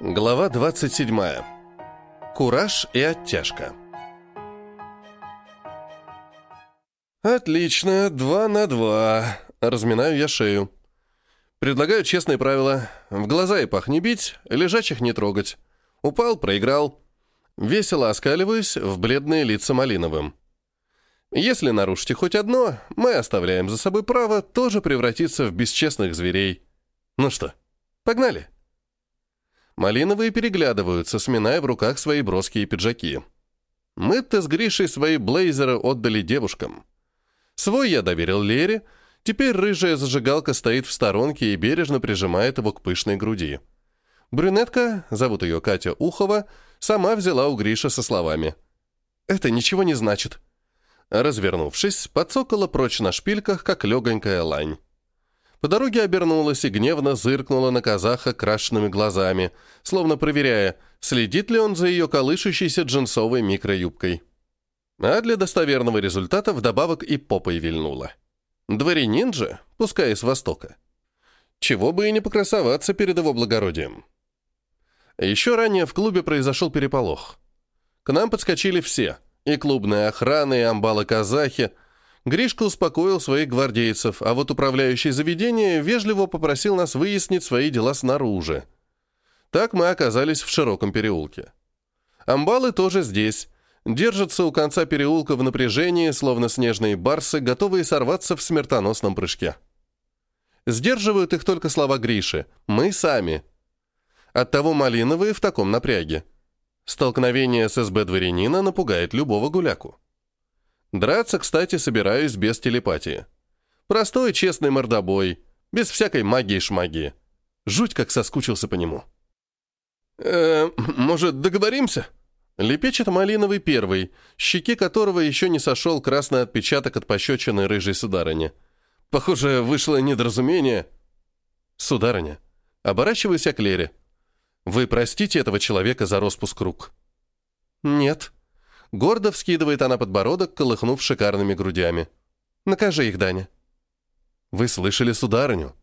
Глава 27. Кураж и оттяжка. «Отлично, два на два», — разминаю я шею. Предлагаю честные правила. В глаза и пах не бить, лежачих не трогать. Упал, проиграл. Весело оскаливаюсь в бледные лица Малиновым. Если нарушите хоть одно, мы оставляем за собой право тоже превратиться в бесчестных зверей. Ну что, погнали?» Малиновые переглядываются, сминая в руках свои броские пиджаки. Мы-то с Гришей свои блейзеры отдали девушкам. Свой я доверил Лере, теперь рыжая зажигалка стоит в сторонке и бережно прижимает его к пышной груди. Брюнетка, зовут ее Катя Ухова, сама взяла у Гриша со словами. «Это ничего не значит». Развернувшись, подсокала прочь на шпильках, как легонькая лань. По дороге обернулась и гневно зыркнула на казаха крашенными глазами, словно проверяя, следит ли он за ее колышущейся джинсовой микроюбкой. А для достоверного результата вдобавок и попой вильнула. Дворянин же, пускай с востока. Чего бы и не покрасоваться перед его благородием. Еще ранее в клубе произошел переполох. К нам подскочили все, и клубная охрана, и амбалы-казахи — Гришка успокоил своих гвардейцев, а вот управляющий заведение вежливо попросил нас выяснить свои дела снаружи. Так мы оказались в широком переулке. Амбалы тоже здесь. Держатся у конца переулка в напряжении, словно снежные барсы, готовые сорваться в смертоносном прыжке. Сдерживают их только слова Гриши. «Мы сами». Оттого малиновые в таком напряге. Столкновение с СБ дворянина напугает любого гуляку. Драться, кстати, собираюсь без телепатии. Простой, честный мордобой, без всякой магии-шмагии. Жуть, как соскучился по нему. «Э, может, договоримся?» Лепечет малиновый первый, щеки которого еще не сошел красный отпечаток от пощечины рыжей сударыни. Похоже, вышло недоразумение. «Сударыня, оборачиваюсь к Лере. Вы простите этого человека за распуск рук?» «Нет», Гордо вскидывает она подбородок, колыхнув шикарными грудями. «Накажи их, Даня». «Вы слышали сударыню?»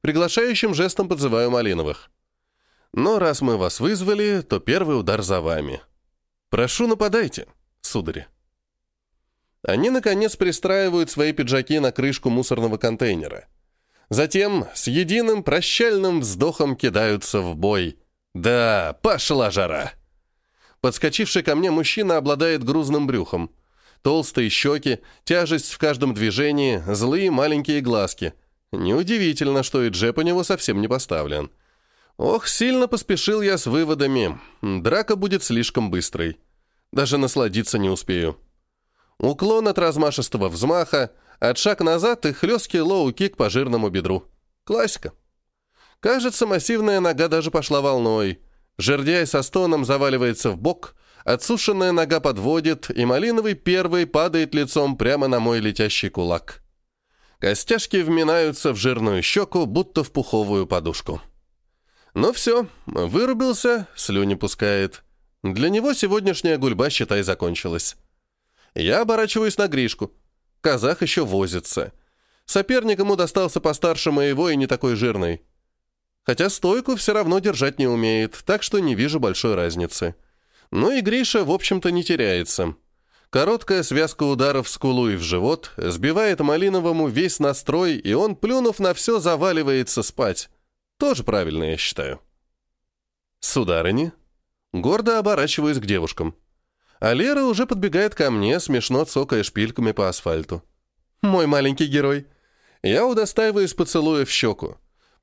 Приглашающим жестом подзываю Малиновых. «Но раз мы вас вызвали, то первый удар за вами. Прошу, нападайте, судари». Они, наконец, пристраивают свои пиджаки на крышку мусорного контейнера. Затем с единым прощальным вздохом кидаются в бой. «Да, пошла жара!» Подскочивший ко мне мужчина обладает грузным брюхом. Толстые щеки, тяжесть в каждом движении, злые маленькие глазки. Неудивительно, что и джеб у него совсем не поставлен. Ох, сильно поспешил я с выводами. Драка будет слишком быстрой. Даже насладиться не успею. Уклон от размашистого взмаха, отшаг назад и хлесткий лоу-кик по жирному бедру. Классика. Кажется, массивная нога даже пошла волной. Жердяй со стоном заваливается в бок, отсушенная нога подводит, и малиновый первый падает лицом прямо на мой летящий кулак. Костяшки вминаются в жирную щеку, будто в пуховую подушку. Ну все, вырубился, слюни пускает. Для него сегодняшняя гульба, считай, закончилась. Я оборачиваюсь на Гришку. Казах еще возится. Соперник ему достался постарше моего и не такой жирный. Хотя стойку все равно держать не умеет, так что не вижу большой разницы. Ну и Гриша, в общем-то, не теряется. Короткая связка ударов в скулу и в живот сбивает Малиновому весь настрой, и он, плюнув на все, заваливается спать. Тоже правильно, я считаю. Сударыни. Гордо оборачиваюсь к девушкам. А Лера уже подбегает ко мне, смешно цокая шпильками по асфальту. «Мой маленький герой». Я удостаиваюсь поцелуя в щеку.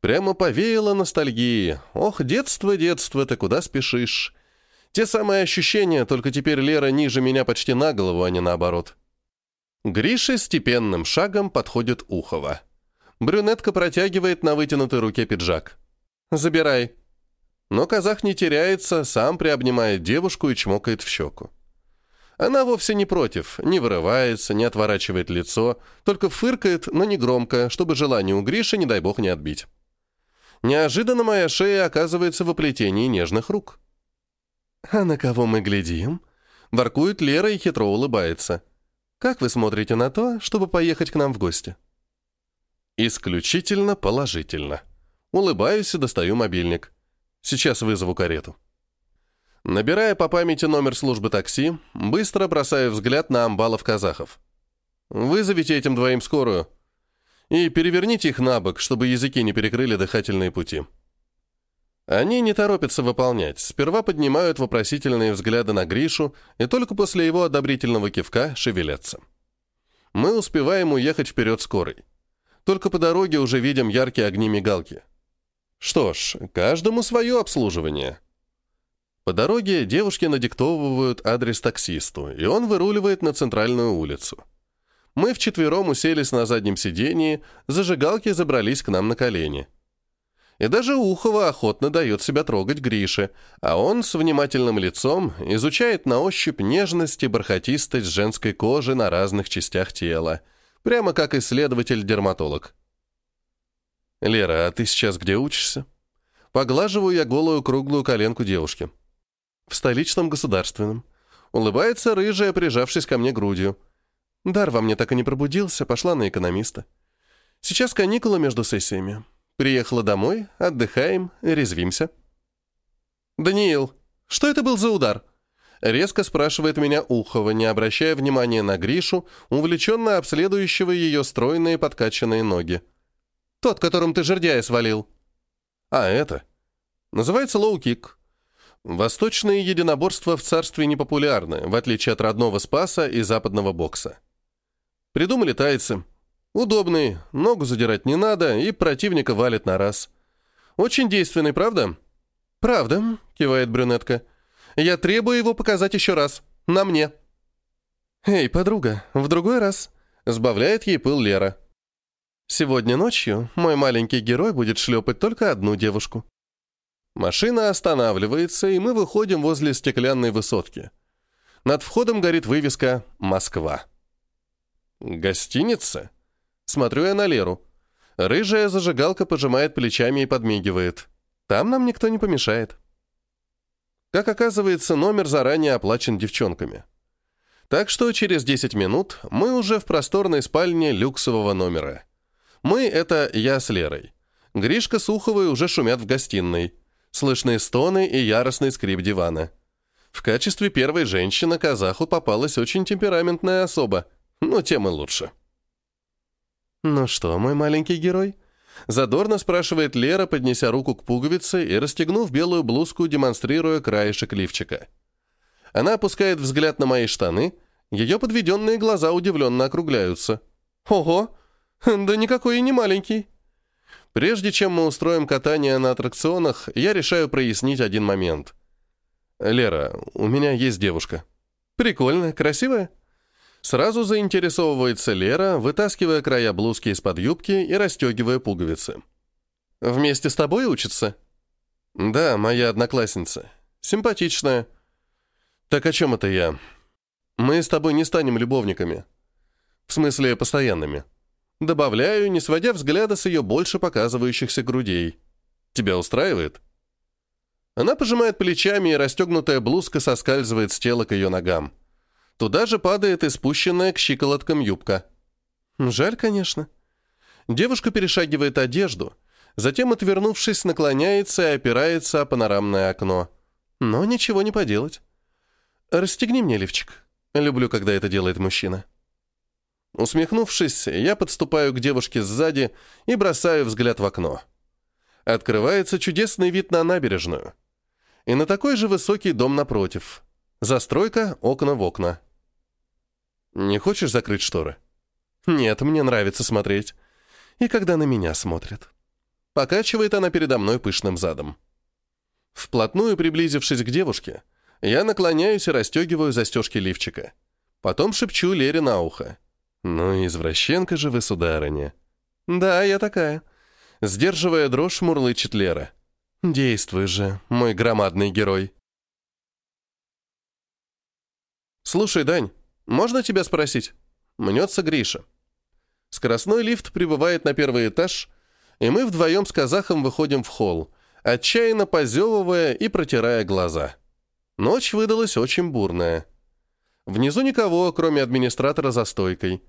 Прямо повеяло ностальгии. Ох, детство, детство, ты куда спешишь? Те самые ощущения, только теперь Лера ниже меня почти на голову, а не наоборот. Гриша степенным шагом подходит Ухова. Брюнетка протягивает на вытянутой руке пиджак. «Забирай». Но казах не теряется, сам приобнимает девушку и чмокает в щеку. Она вовсе не против, не вырывается, не отворачивает лицо, только фыркает, но не громко, чтобы желание у Гриши, не дай бог, не отбить. Неожиданно моя шея оказывается в оплетении нежных рук. «А на кого мы глядим?» Воркует Лера и хитро улыбается. «Как вы смотрите на то, чтобы поехать к нам в гости?» «Исключительно положительно». Улыбаюсь и достаю мобильник. Сейчас вызову карету. Набирая по памяти номер службы такси, быстро бросаю взгляд на амбалов-казахов. Вызовите этим двоим скорую и переверните их на бок, чтобы языки не перекрыли дыхательные пути. Они не торопятся выполнять, сперва поднимают вопросительные взгляды на Гришу и только после его одобрительного кивка шевелятся. Мы успеваем уехать вперед скорой. Только по дороге уже видим яркие огни мигалки. Что ж, каждому свое обслуживание. По дороге девушки надиктовывают адрес таксисту, и он выруливает на центральную улицу. Мы вчетвером уселись на заднем сидении, зажигалки забрались к нам на колени. И даже Ухова охотно дает себя трогать Грише, а он с внимательным лицом изучает на ощупь нежность и бархатистость женской кожи на разных частях тела, прямо как исследователь-дерматолог. «Лера, а ты сейчас где учишься?» Поглаживаю я голую круглую коленку девушки. «В столичном государственном». Улыбается рыжая, прижавшись ко мне грудью. Дар во мне так и не пробудился, пошла на экономиста. Сейчас каникулы между сессиями. Приехала домой, отдыхаем, резвимся. «Даниил, что это был за удар?» Резко спрашивает меня Ухова, не обращая внимания на Гришу, увлеченно обследующего ее стройные подкачанные ноги. «Тот, которым ты жирдяя свалил». «А, это?» «Называется лоу-кик». Восточные единоборства в царстве непопулярны, в отличие от родного спаса и западного бокса. Придумали тайцы – Удобный, ногу задирать не надо, и противника валит на раз. Очень действенный, правда? Правда, кивает брюнетка. Я требую его показать еще раз. На мне. Эй, подруга, в другой раз. Сбавляет ей пыл Лера. Сегодня ночью мой маленький герой будет шлепать только одну девушку. Машина останавливается, и мы выходим возле стеклянной высотки. Над входом горит вывеска «Москва». «Гостиница?» Смотрю я на Леру. Рыжая зажигалка пожимает плечами и подмигивает. Там нам никто не помешает. Как оказывается, номер заранее оплачен девчонками. Так что через 10 минут мы уже в просторной спальне люксового номера. Мы — это я с Лерой. Гришка с Уховой уже шумят в гостиной. Слышны стоны и яростный скрип дивана. В качестве первой женщины казаху попалась очень темпераментная особа, но тем и лучше. «Ну что, мой маленький герой?» Задорно спрашивает Лера, поднеся руку к пуговице и расстегнув белую блузку, демонстрируя краешек лифчика. Она опускает взгляд на мои штаны, ее подведенные глаза удивленно округляются. «Ого! Да никакой и не маленький!» Прежде чем мы устроим катание на аттракционах, я решаю прояснить один момент. «Лера, у меня есть девушка». «Прикольно, красивая?» Сразу заинтересовывается Лера, вытаскивая края блузки из-под юбки и расстегивая пуговицы. «Вместе с тобой учится?» «Да, моя одноклассница. Симпатичная». «Так о чем это я?» «Мы с тобой не станем любовниками. В смысле, постоянными». Добавляю, не сводя взгляда с ее больше показывающихся грудей. «Тебя устраивает?» Она пожимает плечами, и расстегнутая блузка соскальзывает с тела к ее ногам. Туда же падает и спущенная к щиколоткам юбка. Жаль, конечно. Девушка перешагивает одежду, затем, отвернувшись, наклоняется и опирается о панорамное окно. Но ничего не поделать. «Расстегни мне лифчик. Люблю, когда это делает мужчина». Усмехнувшись, я подступаю к девушке сзади и бросаю взгляд в окно. Открывается чудесный вид на набережную. И на такой же высокий дом напротив. Застройка, окна в окна. Не хочешь закрыть шторы? Нет, мне нравится смотреть. И когда на меня смотрят. Покачивает она передо мной пышным задом. Вплотную приблизившись к девушке, я наклоняюсь и расстегиваю застежки лифчика. Потом шепчу Лере на ухо. «Ну, извращенка же вы, сударыня». «Да, я такая». Сдерживая дрожь, мурлычет Лера. «Действуй же, мой громадный герой». «Слушай, Дань, «Можно тебя спросить?» Мнется Гриша. Скоростной лифт прибывает на первый этаж, и мы вдвоем с казахом выходим в холл, отчаянно позевывая и протирая глаза. Ночь выдалась очень бурная. Внизу никого, кроме администратора за стойкой.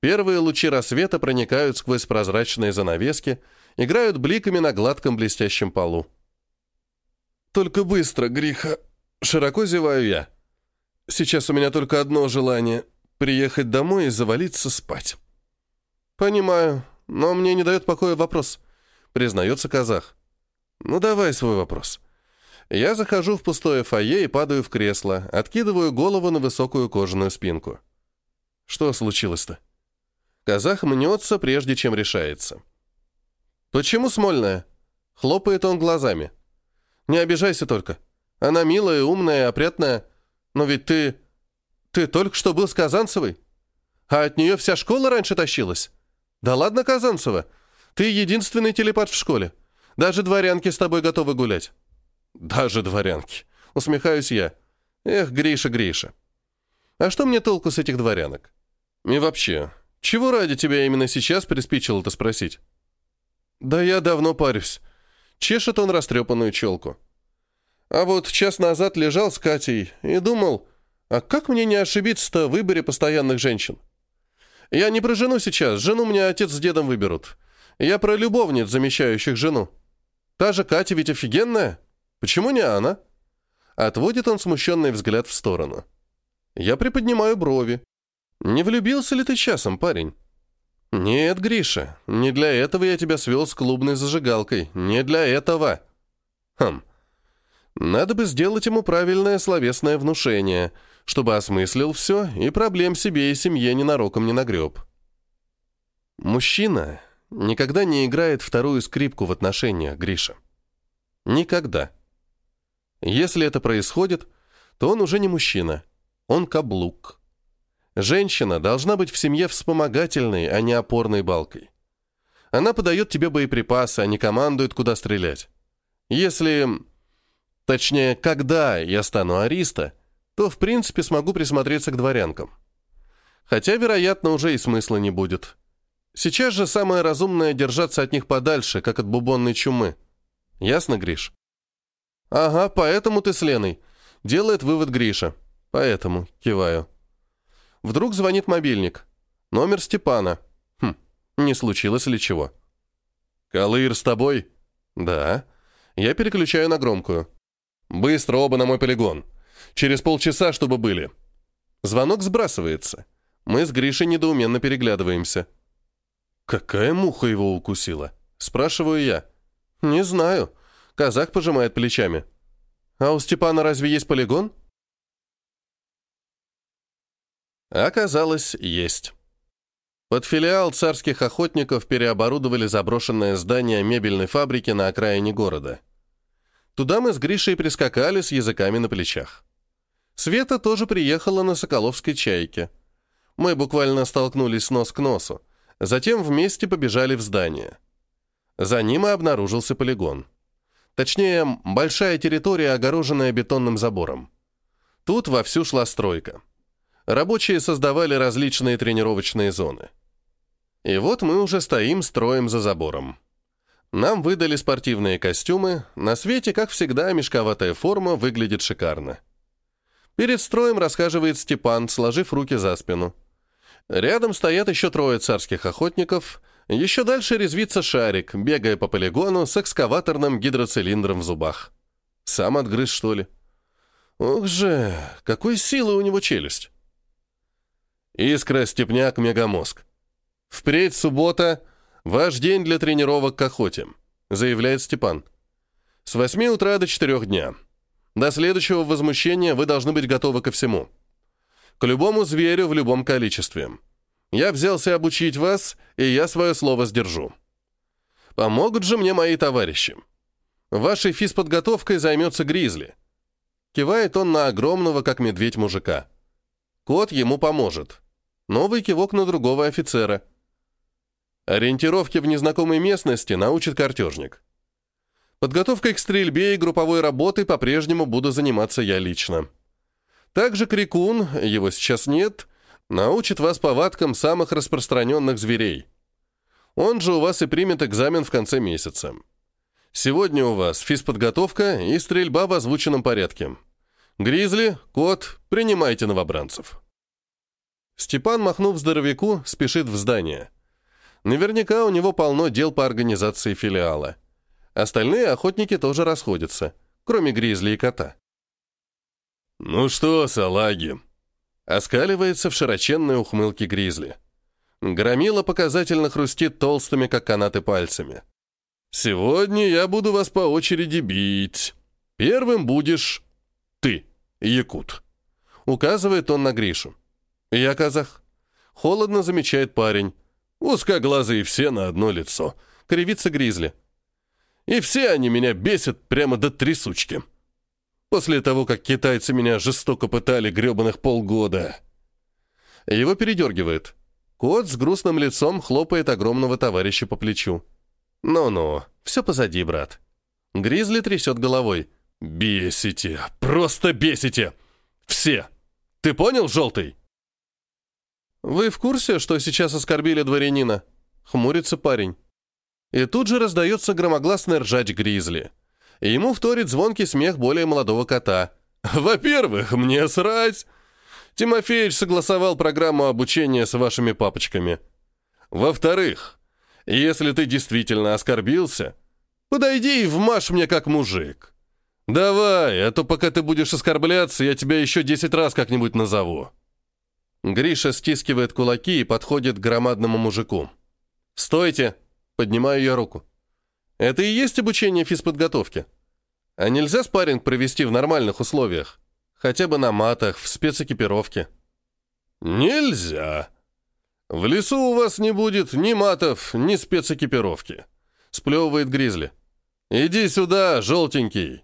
Первые лучи рассвета проникают сквозь прозрачные занавески, играют бликами на гладком блестящем полу. Только быстро, Гриха. Широко зеваю я. Сейчас у меня только одно желание — приехать домой и завалиться спать. Понимаю, но мне не дает покоя вопрос. Признается казах. Ну давай свой вопрос. Я захожу в пустое фойе и падаю в кресло, откидываю голову на высокую кожаную спинку. Что случилось-то? Казах мнется, прежде чем решается. «Почему Смольная?» Хлопает он глазами. «Не обижайся только. Она милая, умная, опрятная. Но ведь ты... Ты только что был с Казанцевой. А от нее вся школа раньше тащилась. Да ладно, Казанцева. Ты единственный телепат в школе. Даже дворянки с тобой готовы гулять». «Даже дворянки», — усмехаюсь я. «Эх, Гриша, Гриша. А что мне толку с этих дворянок? И вообще, чего ради тебя именно сейчас приспичило это спросить?» «Да я давно парюсь». Чешет он растрепанную челку. А вот час назад лежал с Катей и думал, а как мне не ошибиться-то в выборе постоянных женщин? Я не про жену сейчас, жену мне отец с дедом выберут. Я про любовниц, замещающих жену. Та же Катя ведь офигенная. Почему не она? Отводит он смущенный взгляд в сторону. Я приподнимаю брови. Не влюбился ли ты часом, парень? «Нет, Гриша, не для этого я тебя свел с клубной зажигалкой. Не для этого». «Хм. Надо бы сделать ему правильное словесное внушение, чтобы осмыслил все и проблем себе и семье ненароком не нагреб». Мужчина никогда не играет вторую скрипку в отношениях, Гриша. Никогда. Если это происходит, то он уже не мужчина, он каблук. Женщина должна быть в семье вспомогательной, а не опорной балкой. Она подает тебе боеприпасы, а не командует, куда стрелять. Если... Точнее, когда я стану ариста, то, в принципе, смогу присмотреться к дворянкам. Хотя, вероятно, уже и смысла не будет. Сейчас же самое разумное держаться от них подальше, как от бубонной чумы. Ясно, Гриш? Ага, поэтому ты с Леной. Делает вывод Гриша. Поэтому, киваю. Вдруг звонит мобильник. Номер Степана. Хм, не случилось ли чего? «Калыр с тобой?» «Да». Я переключаю на громкую. «Быстро оба на мой полигон. Через полчаса, чтобы были». Звонок сбрасывается. Мы с Гришей недоуменно переглядываемся. «Какая муха его укусила?» Спрашиваю я. «Не знаю». Казак пожимает плечами. «А у Степана разве есть полигон?» Оказалось, есть. Под филиал царских охотников переоборудовали заброшенное здание мебельной фабрики на окраине города. Туда мы с Гришей прискакали с языками на плечах. Света тоже приехала на Соколовской чайке. Мы буквально столкнулись нос к носу, затем вместе побежали в здание. За ним и обнаружился полигон. Точнее, большая территория, огороженная бетонным забором. Тут вовсю шла стройка рабочие создавали различные тренировочные зоны. И вот мы уже стоим строем за забором. Нам выдали спортивные костюмы, на свете, как всегда, мешковатая форма выглядит шикарно. Перед строем расхаживает Степан, сложив руки за спину. Рядом стоят еще трое царских охотников, еще дальше резвится шарик, бегая по полигону с экскаваторным гидроцилиндром в зубах. Сам отгрыз, что ли? Ох же, какой силы у него челюсть! Искра, Степняк, Мегамозг. Впредь суббота – ваш день для тренировок к охоте, заявляет Степан. С 8 утра до 4 дня. До следующего возмущения вы должны быть готовы ко всему. К любому зверю в любом количестве. Я взялся обучить вас, и я свое слово сдержу. Помогут же мне мои товарищи. Вашей физподготовкой займется Гризли. Кивает он на огромного, как медведь, мужика. Кот ему поможет. Новый кивок на другого офицера. Ориентировки в незнакомой местности научит картежник. Подготовкой к стрельбе и групповой работой по-прежнему буду заниматься я лично. Также Крикун, его сейчас нет, научит вас повадкам самых распространенных зверей. Он же у вас и примет экзамен в конце месяца. Сегодня у вас физподготовка и стрельба в озвученном порядке. Гризли, кот, принимайте новобранцев. Степан, махнув здоровяку, спешит в здание. Наверняка у него полно дел по организации филиала. Остальные охотники тоже расходятся. кроме гризли и кота. «Ну что, салаги?» Оскаливается в широченной ухмылке гризли. Громила показательно хрустит толстыми, как канаты, пальцами. «Сегодня я буду вас по очереди бить. Первым будешь ты, якут». Указывает он на Гришу. «Я казах». Холодно замечает парень. Узкоглазые все на одно лицо. Кривится гризли. И все они меня бесят прямо до трясучки. После того, как китайцы меня жестоко пытали гребаных полгода. Его передергивает. Кот с грустным лицом хлопает огромного товарища по плечу. «Ну-ну, все позади, брат». Гризли трясет головой. «Бесите! Просто бесите! Все! Ты понял, желтый?» «Вы в курсе, что сейчас оскорбили дворянина?» Хмурится парень. И тут же раздается громогласный ржач Гризли. Ему вторит звонкий смех более молодого кота. «Во-первых, мне срать! Тимофеич согласовал программу обучения с вашими папочками. Во-вторых, если ты действительно оскорбился, подойди и вмажь мне как мужик. Давай, а то пока ты будешь оскорбляться, я тебя еще десять раз как-нибудь назову». Гриша стискивает кулаки и подходит к громадному мужику. «Стойте!» Поднимаю я руку. Это и есть обучение физподготовки. А нельзя спарринг провести в нормальных условиях? Хотя бы на матах, в спецэкипировке. Нельзя. В лесу у вас не будет ни матов, ни спецэкипировки. Сплевывает Гризли. Иди сюда, желтенький.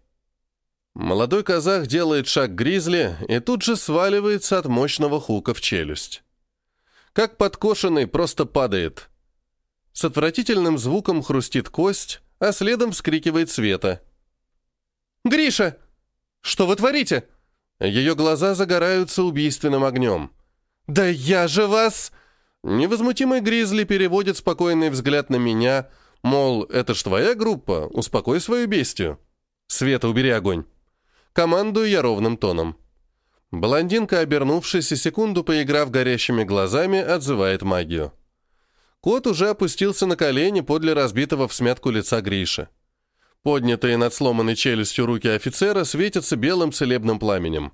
Молодой казах делает шаг Гризли и тут же сваливается от мощного хука в челюсть. Как подкошенный, просто падает – с отвратительным звуком хрустит кость, а следом вскрикивает Света. «Гриша! Что вы творите?» Ее глаза загораются убийственным огнем. «Да я же вас...» Невозмутимый Гризли переводит спокойный взгляд на меня, мол, это ж твоя группа, успокой свою бестию. «Света, убери огонь!» Командую я ровным тоном. Блондинка, обернувшись и секунду поиграв горящими глазами, отзывает магию. Кот уже опустился на колени подле разбитого в смятку лица Гриши. Поднятые над сломанной челюстью руки офицера светятся белым целебным пламенем.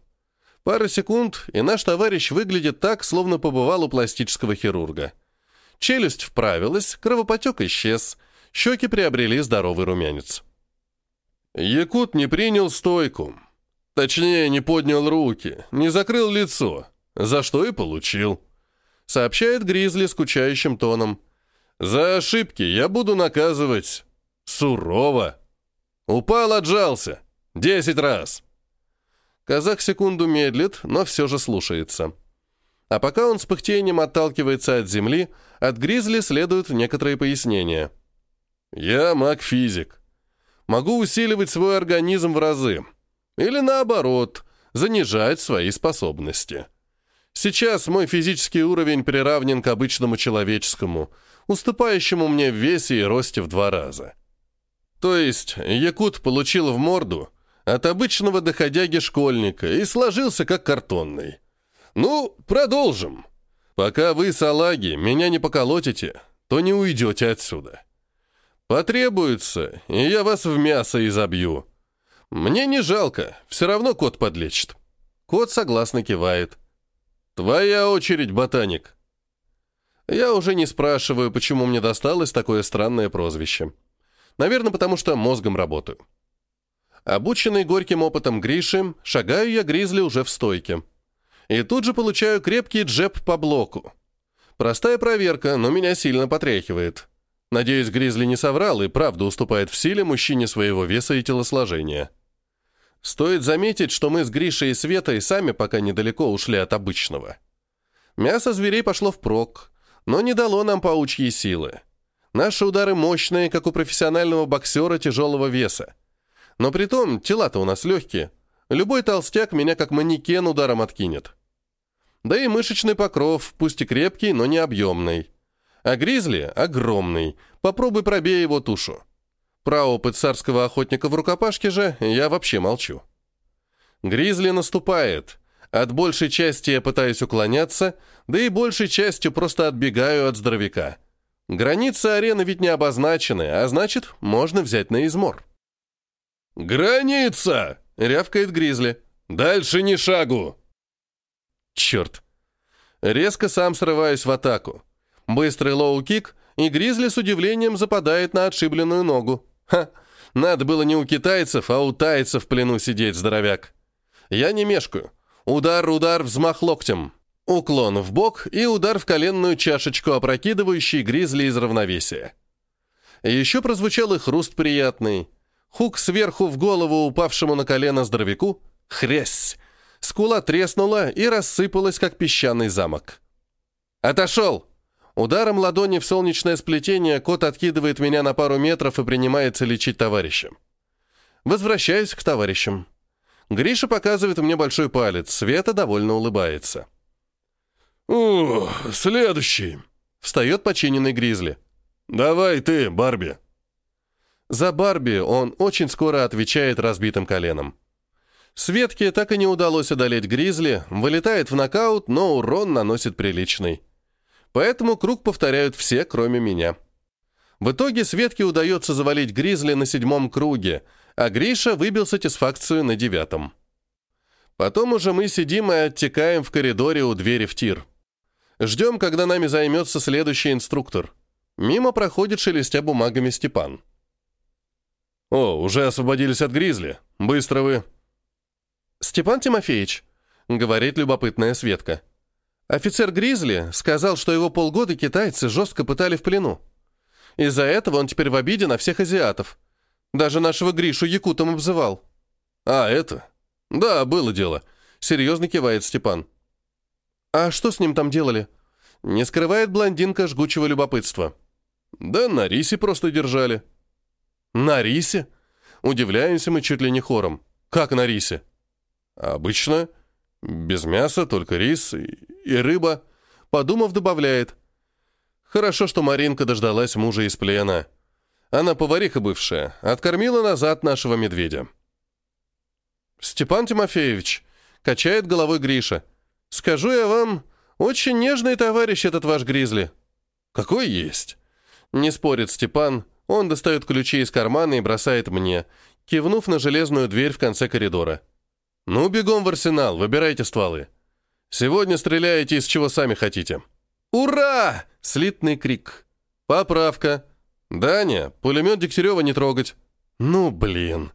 Пара секунд, и наш товарищ выглядит так, словно побывал у пластического хирурга. Челюсть вправилась, кровопотек исчез, щеки приобрели здоровый румянец. Якут не принял стойку. Точнее, не поднял руки, не закрыл лицо, за что и получил сообщает Гризли скучающим тоном. «За ошибки я буду наказывать сурово. Упал, отжался. Десять раз». Казах секунду медлит, но все же слушается. А пока он с пыхтением отталкивается от земли, от Гризли следуют некоторые пояснения. «Я маг-физик. Могу усиливать свой организм в разы. Или наоборот, занижать свои способности». Сейчас мой физический уровень приравнен к обычному человеческому, уступающему мне в весе и росте в два раза. То есть якут получил в морду от обычного доходяги-школьника и сложился как картонный. Ну, продолжим. Пока вы, салаги, меня не поколотите, то не уйдете отсюда. Потребуется, и я вас в мясо изобью. Мне не жалко, все равно кот подлечит. Кот согласно кивает. «Твоя очередь, ботаник!» Я уже не спрашиваю, почему мне досталось такое странное прозвище. Наверное, потому что мозгом работаю. Обученный горьким опытом Гриши, шагаю я Гризли уже в стойке. И тут же получаю крепкий джеб по блоку. Простая проверка, но меня сильно потряхивает. Надеюсь, Гризли не соврал и правда уступает в силе мужчине своего веса и телосложения. Стоит заметить, что мы с Гришей и Светой сами пока недалеко ушли от обычного. Мясо зверей пошло впрок, но не дало нам паучьи силы. Наши удары мощные, как у профессионального боксера тяжелого веса. Но при том тела-то у нас легкие. Любой толстяк меня как манекен ударом откинет. Да и мышечный покров, пусть и крепкий, но не объемный. А гризли огромный. Попробуй пробей его тушу. Про опыт царского охотника в рукопашке же я вообще молчу. Гризли наступает. От большей части я пытаюсь уклоняться, да и большей частью просто отбегаю от здоровяка. Границы арены ведь не обозначены, а значит, можно взять на измор. «Граница!» — рявкает Гризли. «Дальше ни шагу!» Черт! Резко сам срываюсь в атаку. Быстрый лоу-кик, и Гризли с удивлением западает на отшибленную ногу. Ха! Надо было не у китайцев, а у тайцев в плену сидеть, здоровяк. Я не мешкаю. Удар, удар, взмах локтем. Уклон в бок и удар в коленную чашечку, опрокидывающий Гризли из равновесия. Еще прозвучал и хруст приятный. Хук сверху в голову упавшему на колено здоровяку. Хрясь! Скула треснула и рассыпалась, как песчаный замок. «Отошел!» Ударом ладони в солнечное сплетение кот откидывает меня на пару метров и принимается лечить товарища. Возвращаюсь к товарищам. Гриша показывает мне большой палец, Света довольно улыбается. «Ух, следующий!» Встает починенный Гризли. «Давай ты, Барби!» За Барби он очень скоро отвечает разбитым коленом. Светке так и не удалось одолеть Гризли, вылетает в нокаут, но урон наносит приличный. Поэтому круг повторяют все, кроме меня. В итоге Светке удается завалить Гризли на седьмом круге, а Гриша выбил сатисфакцию на девятом. Потом уже мы сидим и оттекаем в коридоре у двери в тир. Ждем, когда нами займется следующий инструктор. Мимо проходит, шелестя бумагами, Степан. «О, уже освободились от Гризли. Быстро вы!» «Степан Тимофеевич», — говорит любопытная Светка, «офицер Гризли сказал, что его полгода китайцы жестко пытали в плену. Из-за этого он теперь в обиде на всех азиатов. Даже нашего Гришу якутом обзывал». «А, это? Да, было дело», — серьезно кивает Степан. «А что с ним там делали?» Не скрывает блондинка жгучего любопытства. «Да на рисе просто держали». «На рисе?» Удивляемся мы чуть ли не хором. «Как на рисе?» «Обычно. Без мяса, только рис и рыба». Подумав, добавляет. «Хорошо, что Маринка дождалась мужа из плена. Она повариха бывшая, откормила назад нашего медведя». «Степан Тимофеевич», — качает головой Гриша, — Скажу я вам, очень нежный товарищ этот ваш Гризли. Какой есть? Не спорит Степан. Он достает ключи из кармана и бросает мне, кивнув на железную дверь в конце коридора. Ну, бегом в арсенал, выбирайте стволы. Сегодня стреляете из чего сами хотите. Ура! Слитный крик. Поправка. Даня, пулемет Дегтярева не трогать. Ну, блин.